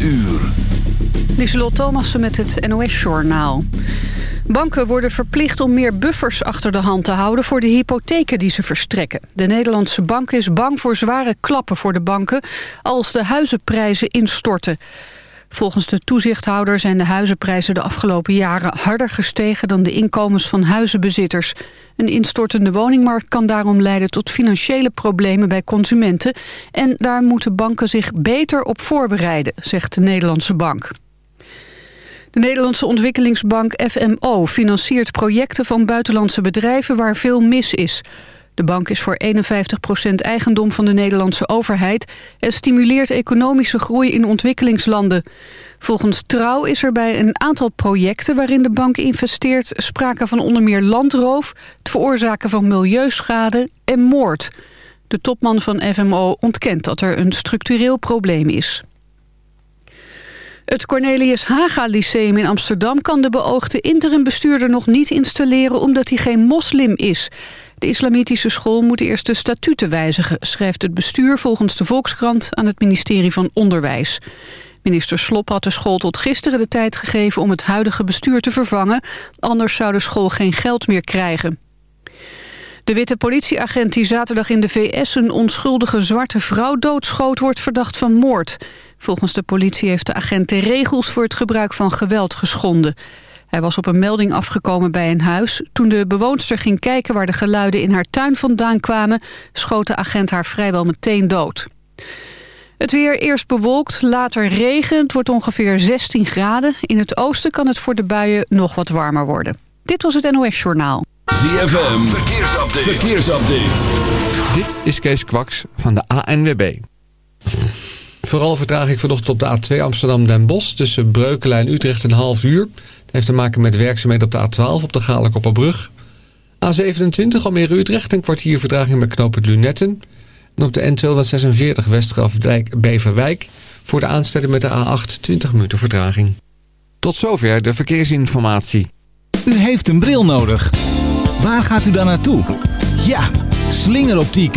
uur. Lieselot Thomassen met het NOS-journaal. Banken worden verplicht om meer buffers achter de hand te houden... voor de hypotheken die ze verstrekken. De Nederlandse bank is bang voor zware klappen voor de banken... als de huizenprijzen instorten. Volgens de toezichthouder zijn de huizenprijzen de afgelopen jaren harder gestegen dan de inkomens van huizenbezitters. Een instortende woningmarkt kan daarom leiden tot financiële problemen bij consumenten. En daar moeten banken zich beter op voorbereiden, zegt de Nederlandse bank. De Nederlandse ontwikkelingsbank FMO financiert projecten van buitenlandse bedrijven waar veel mis is. De bank is voor 51% eigendom van de Nederlandse overheid... en stimuleert economische groei in ontwikkelingslanden. Volgens Trouw is er bij een aantal projecten waarin de bank investeert... sprake van onder meer landroof, het veroorzaken van milieuschade en moord. De topman van FMO ontkent dat er een structureel probleem is. Het Cornelius Haga Lyceum in Amsterdam kan de beoogde interimbestuurder nog niet installeren omdat hij geen moslim is. De islamitische school moet eerst de statuten wijzigen, schrijft het bestuur volgens de Volkskrant aan het ministerie van Onderwijs. Minister Slop had de school tot gisteren de tijd gegeven om het huidige bestuur te vervangen, anders zou de school geen geld meer krijgen. De witte politieagent die zaterdag in de VS een onschuldige zwarte vrouw doodschoot wordt verdacht van moord. Volgens de politie heeft de agent de regels voor het gebruik van geweld geschonden. Hij was op een melding afgekomen bij een huis. Toen de bewoonster ging kijken waar de geluiden in haar tuin vandaan kwamen... schoot de agent haar vrijwel meteen dood. Het weer eerst bewolkt, later regen. Het wordt ongeveer 16 graden. In het oosten kan het voor de buien nog wat warmer worden. Dit was het NOS Journaal. ZFM, verkeersupdate. verkeersupdate. Dit is Kees Kwaks van de ANWB. Vooral vertraag ik vanochtend op de A2 Amsterdam-Den Bosch... tussen Breukelen en Utrecht een half uur. Dat heeft te maken met werkzaamheden op de A12 op de Galenkopperbrug. A27 Almere-Utrecht een kwartier vertraging bij knooppunt Lunetten. En op de N246 Westgrafdijk-Beverwijk... voor de aansluiting met de A8 20 minuten vertraging. Tot zover de verkeersinformatie. U heeft een bril nodig. Waar gaat u dan naartoe? Ja, slingeroptiek.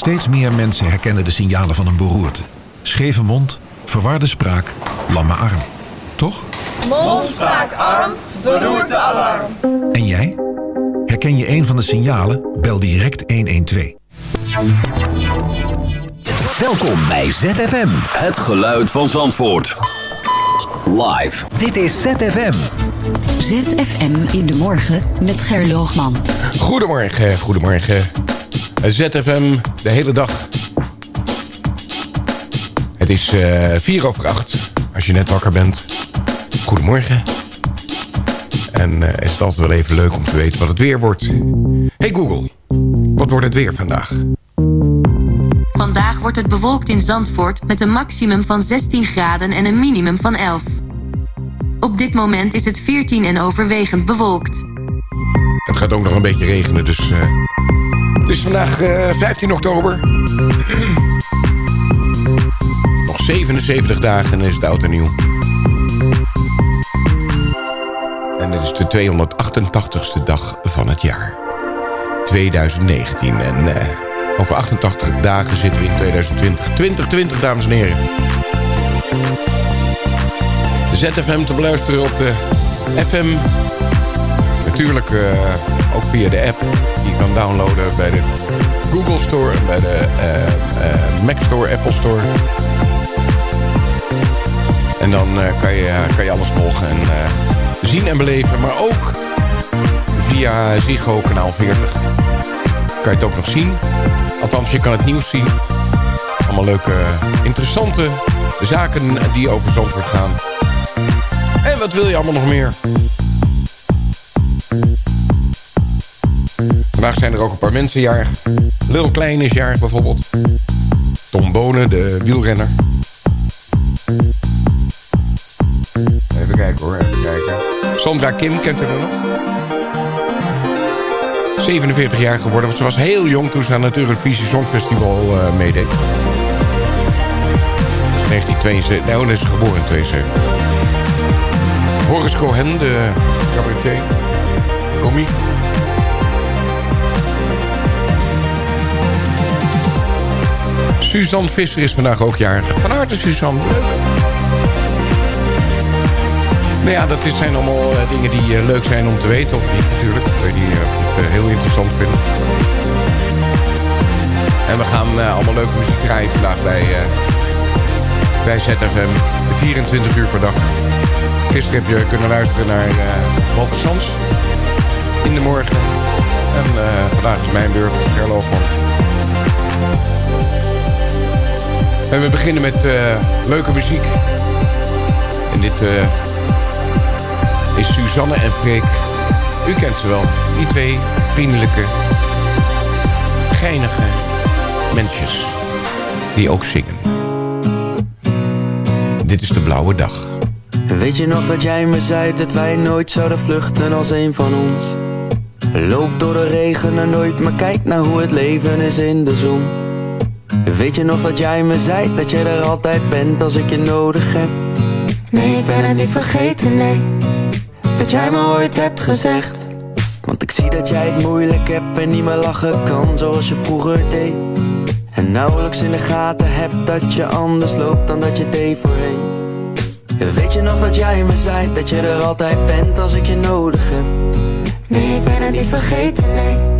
Steeds meer mensen herkennen de signalen van een beroerte. Scheve mond, verwarde spraak, lamme arm. Toch? Mond, spraak, arm, beroerte, alarm. En jij? Herken je een van de signalen? Bel direct 112. Welkom bij ZFM. Het geluid van Zandvoort. Live. Dit is ZFM. ZFM in de morgen met Gerloogman. Goedemorgen, goedemorgen. ZFM de hele dag. Het is uh, vier over acht. Als je net wakker bent. Goedemorgen. En uh, het is altijd wel even leuk om te weten wat het weer wordt. Hey Google, wat wordt het weer vandaag? Vandaag wordt het bewolkt in Zandvoort met een maximum van 16 graden en een minimum van 11. Op dit moment is het 14 en overwegend bewolkt. Het gaat ook nog een beetje regenen, dus... Uh, het is vandaag uh, 15 oktober. nog 77 dagen en is het oud en nieuw. En dit is de 288ste dag van het jaar. 2019. En uh, over 88 dagen zitten we in 2020. 2020, dames en heren. ZFM te beluisteren op de FM. Natuurlijk uh, ook via de app. Die je kan downloaden bij de Google Store en bij de uh, Mac Store, Apple Store. En dan kan, je, kan je alles volgen en zien en beleven. Maar ook via Ziggo kanaal 40. Kan je het ook nog zien. Althans, je kan het nieuws zien. Allemaal leuke, interessante zaken die over Zandvoort gaan. En wat wil je allemaal nog meer? Vandaag zijn er ook een paar mensen jarig. Lil Klein is jarig bijvoorbeeld. Tom Bonen, de wielrenner. Even kijken hoor, even kijken. Sandra Kim, kent u er nog? 47 jaar geworden. Ze was heel jong toen ze aan het Eurovisie Songfestival uh, meedeed. 1972. Nee, oh, is geboren in 72. Horace Cohen, de cabaretier. Comiek. Suzanne Visser is vandaag ook jarig. Van harte, Suzanne. Leuk. Nou ja, dat zijn allemaal uh, dingen die uh, leuk zijn om te weten. Of niet natuurlijk. Die uh, het heel interessant vinden. En we gaan allemaal leuke muziek draaien vandaag bij, bij ZFM. 24 uur per dag. Gisteren heb je kunnen luisteren naar uh, Walter. In de morgen. En vandaag is mijn beurt. Gerloofman. En we beginnen met leuke muziek. En dit is Suzanne en Freek. U kent ze wel. Die twee vriendelijke, geinige mensjes. Die ook zingen. Dit is de blauwe dag. Weet je nog dat jij me zei dat wij nooit zouden vluchten als een van ons? Loop door de regen en nooit, maar kijk naar hoe het leven is in de zon. Weet je nog dat jij me zei dat je er altijd bent als ik je nodig heb? Nee, ik ben het niet vergeten, nee. Dat jij me ooit hebt gezegd. Want ik zie dat jij het moeilijk hebt en niet meer lachen kan zoals je vroeger deed. En nauwelijks in de gaten hebt dat je anders loopt dan dat je deed voorheen. Weet je nog dat jij me zei dat je er altijd bent als ik je nodig heb? Nee, ik ben het niet vergeten, nee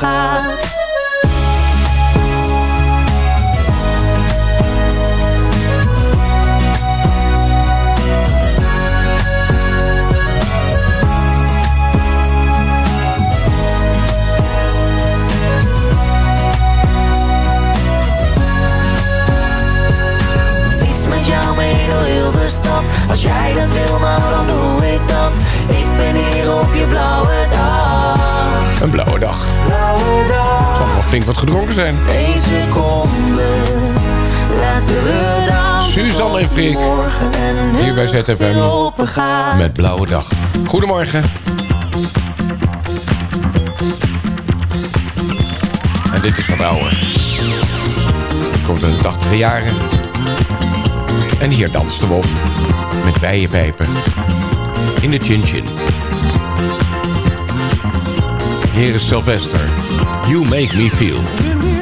gaat gedronken zijn. Eén seconde. Laten we dan. Suzanne en Freek. Hier bij ZFM. Met blauwe dag. Goedemorgen. En dit is wat ouder. Komt uit de 80 jaren. En hier dansten we op. Met bijenpijpen. In de chin-chin. Hier is Sylvester. You make me feel.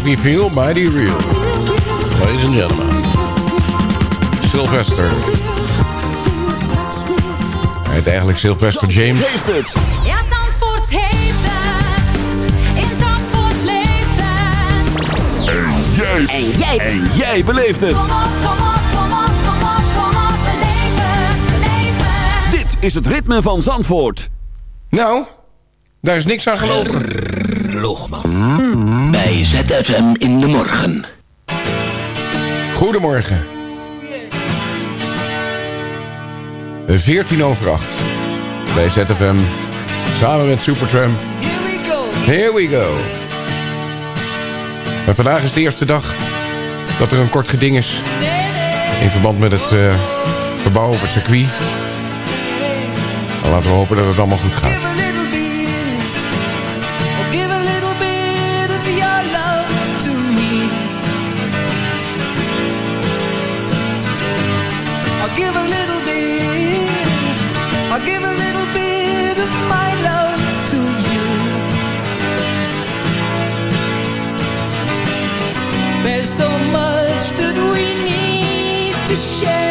Make Me Feel Mighty Real. Ladies and gentlemen. Sylvester. Hij heet eigenlijk Sylvester James. heeft het. Ja, Zandvoort heeft het. In Zandvoort leeft het. En jij. En jij. En jij beleeft het. Kom op, kom op, kom op, kom op, kom op. Beleef het, beleef het. Dit is het ritme van Zandvoort. Nou, daar is niks aan gelopen. Bij ZFM in de morgen. Goedemorgen. 14 over 8. Bij ZFM. Samen met Supertramp. Here we go. En vandaag is de eerste dag dat er een kort geding is. In verband met het uh, op het circuit. En laten we hopen dat het allemaal goed gaat. To share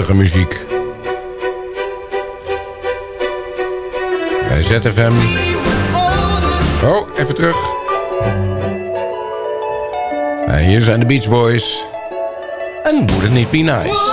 prachtige muziek. Bij ZFM. Oh, even terug. En hier zijn de Beach Boys. En would niet be nice?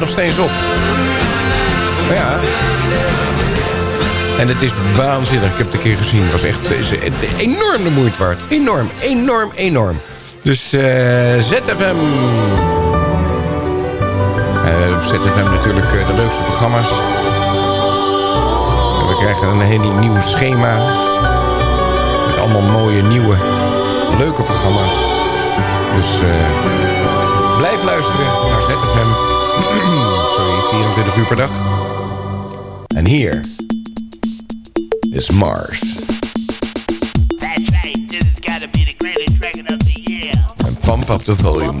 nog steeds op. Ja. En het is waanzinnig. Ik heb het een keer gezien. Het was echt enorm de moeite waard. Enorm, enorm, enorm. Dus eh, uh, ZFM. Uh, eh, ZFM natuurlijk eh, de leukste programma's. We krijgen een heel nieuw schema. Met allemaal mooie, nieuwe, leuke programma's. Dus uh, blijf luisteren naar ZFM. Sorry, 24 uur per dag. En hier is Mars. That's right, this has got to be the greatest record of the year. And pump up the volume.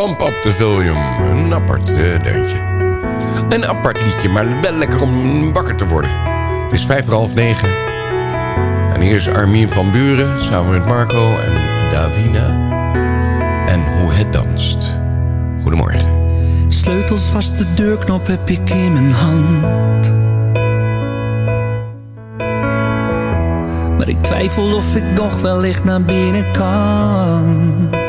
Bump up the volume. Een apart eh, deuntje. Een apart liedje, maar wel lekker om wakker te worden. Het is vijf voor half negen. En hier is Armin van Buren samen met Marco en Davina. En hoe het danst. Goedemorgen. Sleutels vast, de deurknop heb ik in mijn hand. Maar ik twijfel of ik nog wellicht naar binnen kan.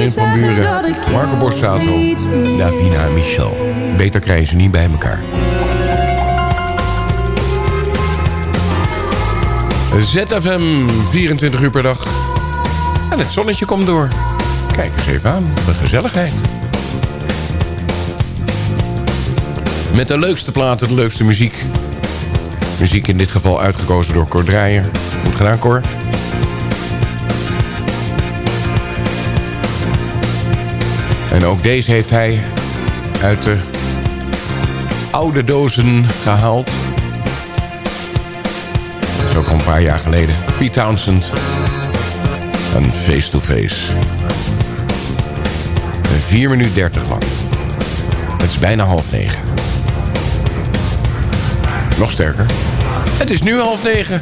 Carmen van Buren, Marco Borsato, Davina Michel. Beter krijgen ze niet bij elkaar. ZFM, 24 uur per dag. En het zonnetje komt door. Kijk eens even aan, de gezelligheid. Met de leukste platen, de leukste muziek. Muziek in dit geval uitgekozen door Cor Draaier. Goed gedaan, Cor. En ook deze heeft hij uit de oude dozen gehaald. Zo al een paar jaar geleden. Pete Townsend. Een face-to-face. -face. 4 minuten 30 lang. Het is bijna half negen. Nog sterker. Het is nu half negen.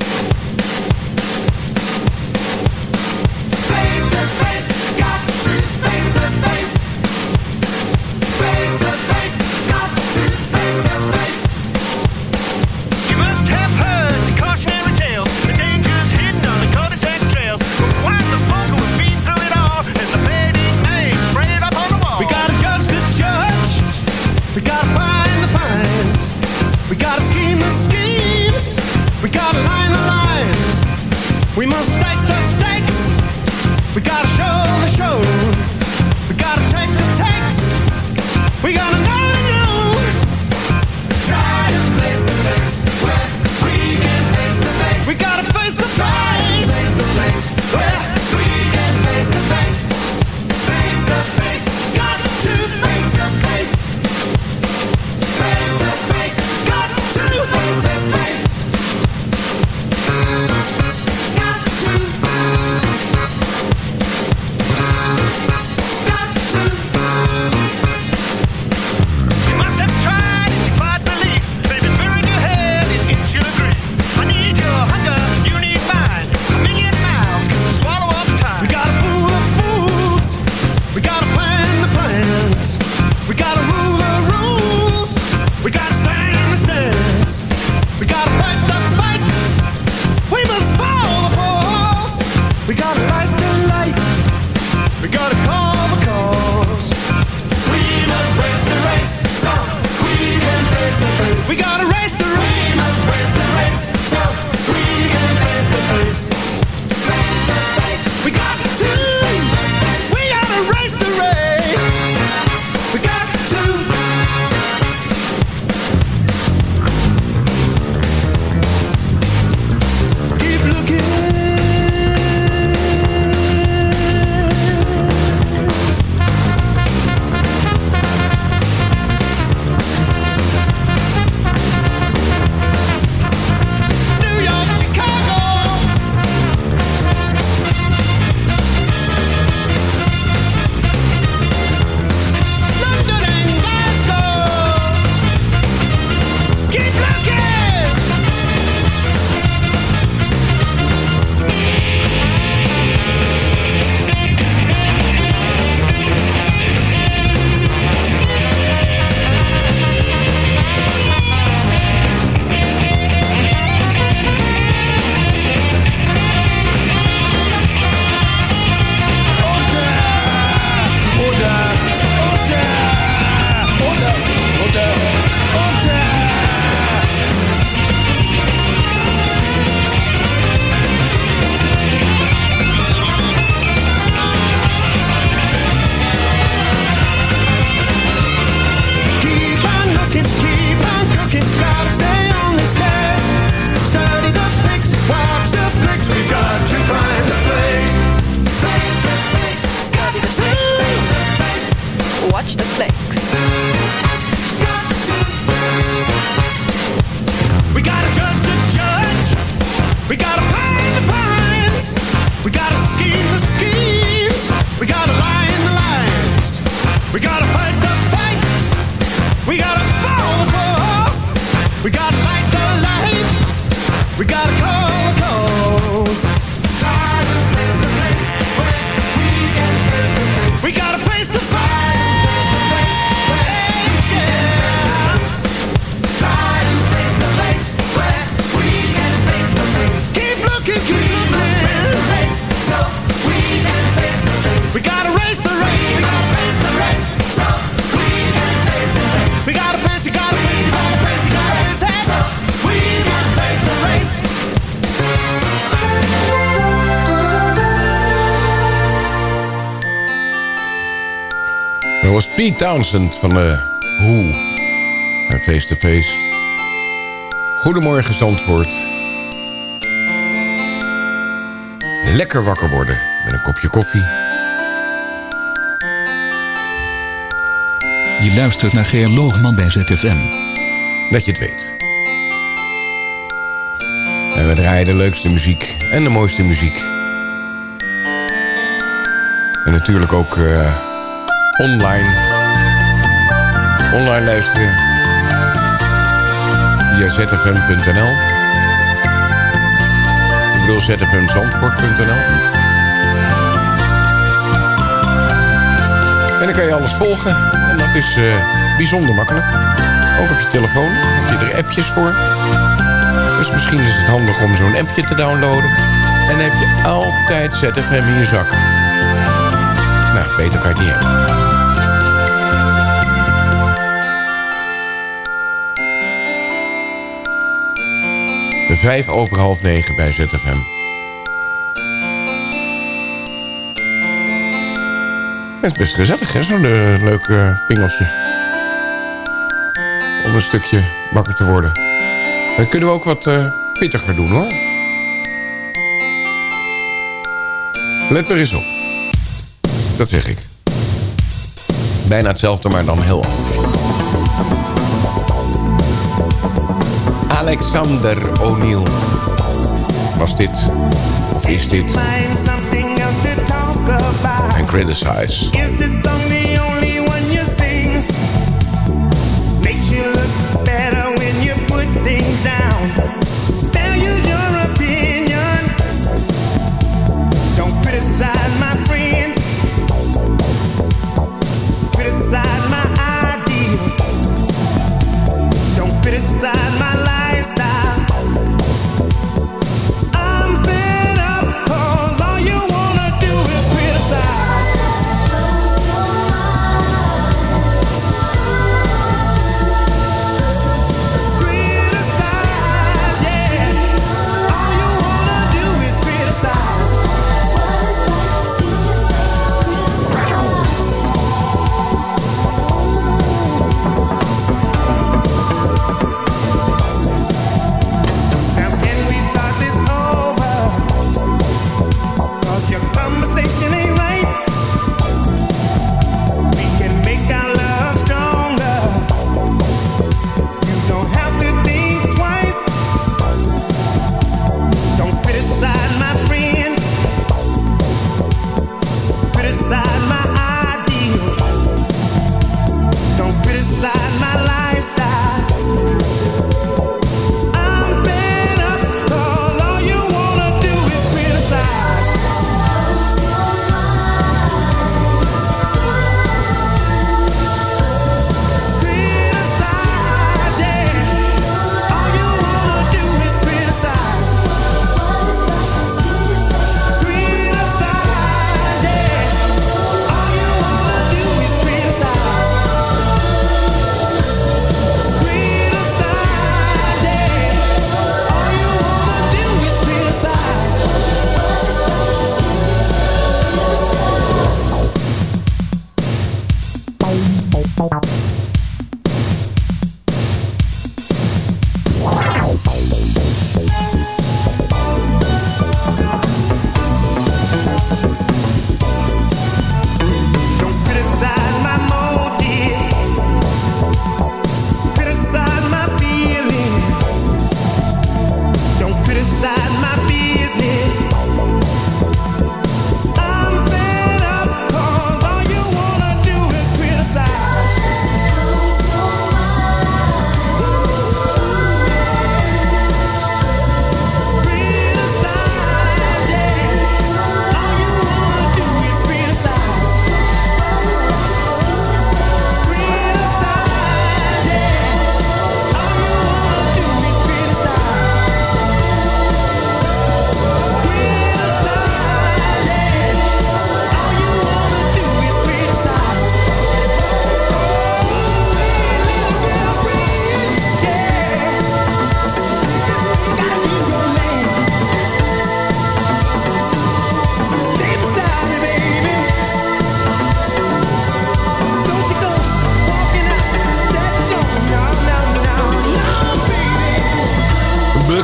Pete Townsend van de Hoe. En Face to Face. Goedemorgen Zandvoort. Lekker wakker worden met een kopje koffie. Je luistert naar Geer Loogman bij ZFM. Dat je het weet. En we draaien de leukste muziek en de mooiste muziek. En natuurlijk ook eh, online. Online luisteren. Via zfm.nl. Ik bedoel zfmzandvoort.nl. En dan kan je alles volgen. En dat is eh, bijzonder makkelijk. Ook op je telefoon heb je er appjes voor. Dus misschien is het handig om zo'n appje te downloaden. En dan heb je altijd ZFM in je zak. Nou, beter kan je het niet hebben. Vijf over half negen bij ZFM. Het is best gezellig, hè? Zo'n eh, leuk eh, pingeltje. Om een stukje wakker te worden. Dan kunnen we ook wat eh, pittiger doen, hoor. Let maar eens op. Dat zeg ik. Bijna hetzelfde, maar dan heel anders. Alexander O'Neill. Was dit, of is dit, en Criticize.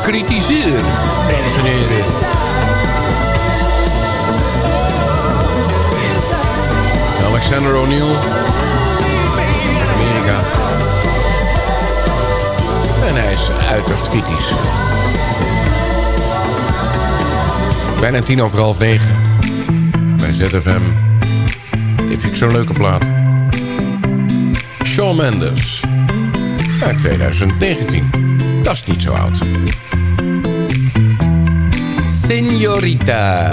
Bekritiseren. Dames en heren. Alexander O'Neill. Amerika. En hij is uiterst kritisch. Bijna tien over half negen. Bij ZFM. Dit vind ik zo'n leuke plaat. Shawn Mendes. Uit 2019. Dat is niet zo oud. Señorita.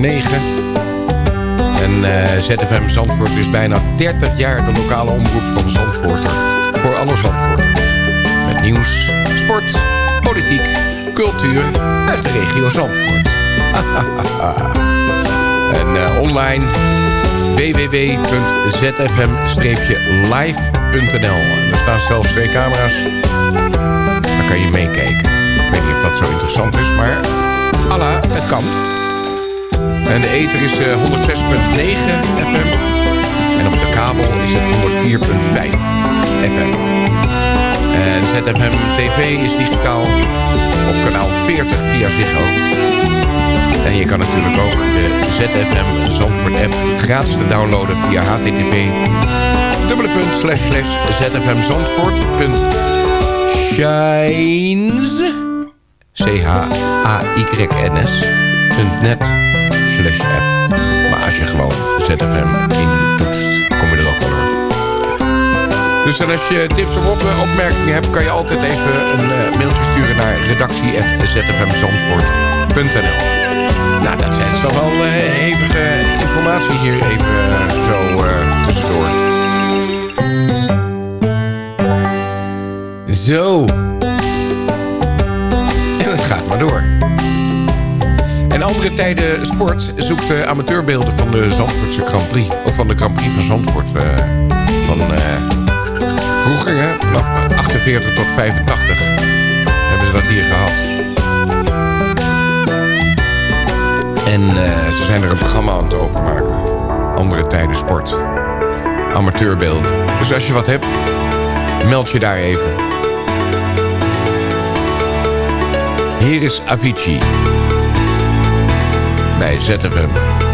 Negen. En eh, ZFM Zandvoort is bijna 30 jaar de lokale omroep van Zandvoorter. Voor alle Zandvoorters. Met nieuws, sport, politiek, cultuur uit de regio Zandvoort. en eh, online www.zfm-live.nl En er staan zelfs twee camera's. Daar kan je meekijken. Ik weet niet of dat zo interessant is, maar Allah, het kan. En de ether is eh, 106.9 FM. En op de kabel is het 104.5 FM. En ZFM TV is digitaal op kanaal 40 via Ziggo. En je kan natuurlijk ook de ZFM Zandvoort app gratis te downloaden via http dubbele punt slash slash ZFM Zandvoort punt shines C-H-A-Y-N-S punt net maar als je gewoon ZFM in toetst, kom je er ook onder. Dus dan als je tips of opmerkingen hebt... kan je altijd even een eh, mailtje sturen naar redactie.zfmzandvoort.nl Nou, dat zijn toch wel eh, even informatie hier even uh, zo tussendoor. Zo. En het gaat maar door andere tijden sport zoekt de amateurbeelden van de Zandvoortse Grand Prix. Of van de Grand Prix van Zandvoort. eh, van eh, vroeger, hè, vanaf 48 tot 85 hebben ze dat hier gehad. En eh, ze zijn er een programma aan het overmaken. Andere tijden sport. Amateurbeelden. Dus als je wat hebt, meld je daar even. Hier is Avicii. Bij ZFM.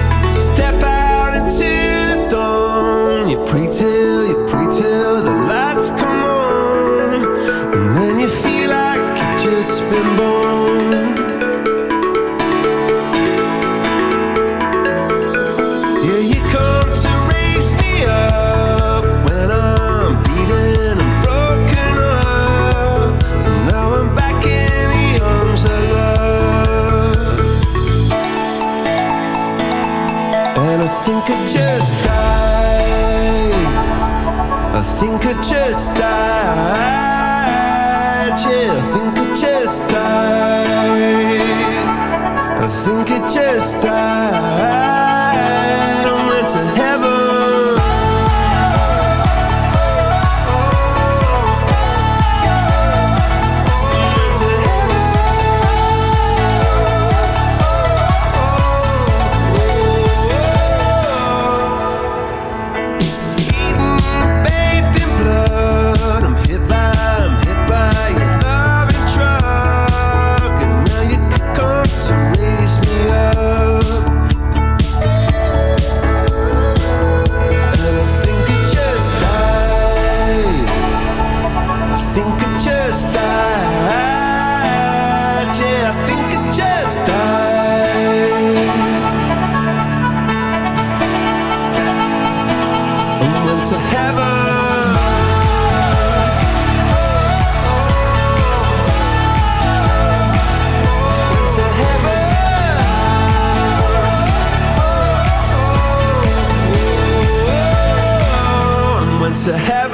To heaven.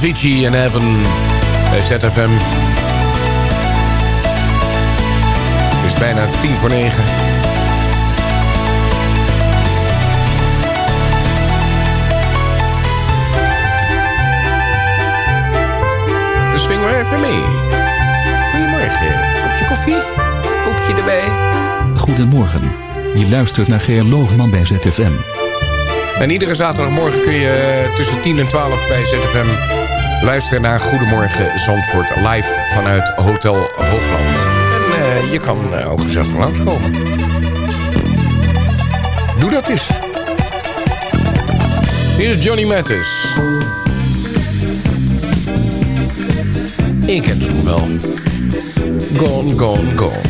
Avicii en Heaven bij ZFM. Het is bijna tien voor negen. Dus swing maar even mee. Goedemorgen. Kopje koffie? Koekje erbij. Goedemorgen. Je luistert naar Geer Loogman bij ZFM. En iedere zaterdagmorgen kun je eh, tussen 10 en 12 bij ZFM luisteren naar Goedemorgen Zandvoort live vanuit Hotel Hoogland. En eh, je kan eh, ook gezellig langskomen. Doe dat eens. Hier is Johnny Mathis. Ik ken het wel. Gone, gone, gone.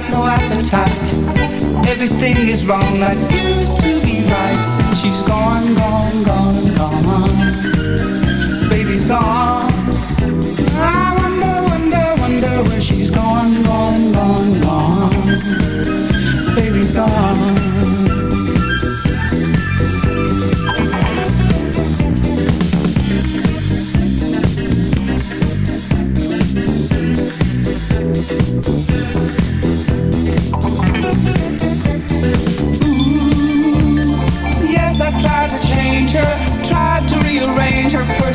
Got no appetite. Everything is wrong that used to be right since she's gone, gone, gone, gone. Baby's gone. I wonder, wonder, wonder where she's gone, gone, gone, gone. Baby's gone.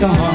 gone. Baby's gone.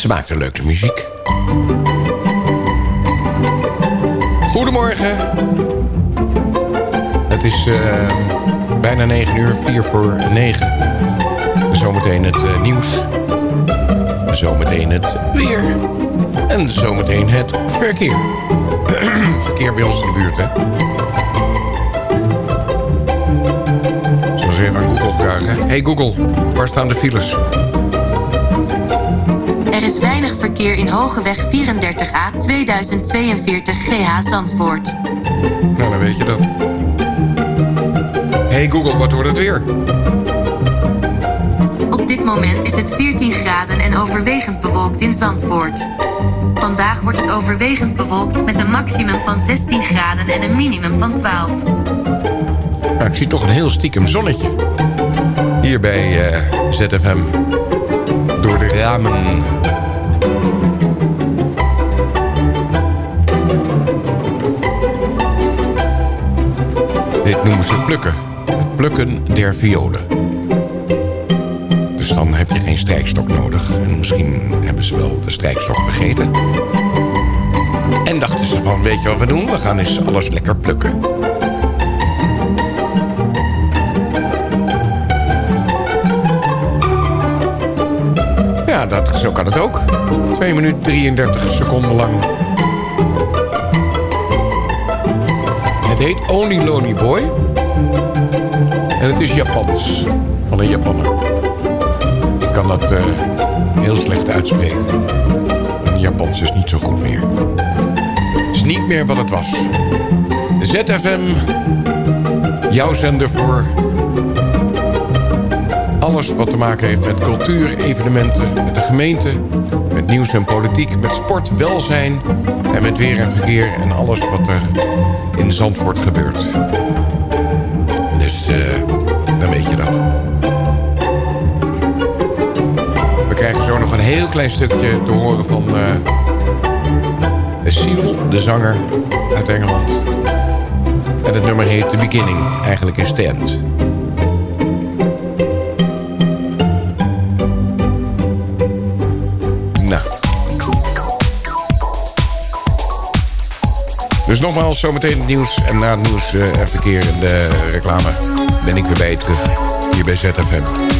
Ze maakte leuke muziek. Goedemorgen. Het is eh, bijna 9 uur, 4 voor 9. Zometeen het eh, nieuws. Zometeen het weer. En zometeen het verkeer. verkeer bij ons in de buurt, hè. Zullen we even aan Google vragen? Hey Google, waar staan de files? Er is weinig verkeer in Hogeweg 34A 2042 GH Zandvoort. Nou, dan weet je dat. Hey Google, wat wordt het weer? Op dit moment is het 14 graden en overwegend bewolkt in Zandvoort. Vandaag wordt het overwegend bewolkt met een maximum van 16 graden en een minimum van 12. Nou, ik zie toch een heel stiekem zonnetje. Hier bij eh, ZFM. Door de ramen. Dit noemen ze plukken. Het plukken der violen. Dus dan heb je geen strijkstok nodig. En misschien hebben ze wel de strijkstok vergeten. En dachten ze van, weet je wat we doen? We gaan eens alles lekker plukken. Ja, dat, zo kan het ook. 2 minuten 33 seconden lang. Heet Only Lonely Boy. En het is Japans. Van een Japanner. Ik kan dat eh, heel slecht uitspreken. Mijn Japans is niet zo goed meer. Het is niet meer wat het was. ZFM. Jouw zender voor alles wat te maken heeft met cultuur, evenementen, met de gemeente, met nieuws en politiek, met sport, welzijn en met weer en verkeer en alles wat er in Zandvoort gebeurt. Dus eh, dan weet je dat. We krijgen zo nog een heel klein stukje te horen van uh, de zanger uit Engeland. En het nummer heet The Beginning, eigenlijk in stand. Dus nogmaals, zometeen het nieuws. En na het nieuws eh, en verkeer en de reclame ben ik weer bij je terug. Hier bij ZFM.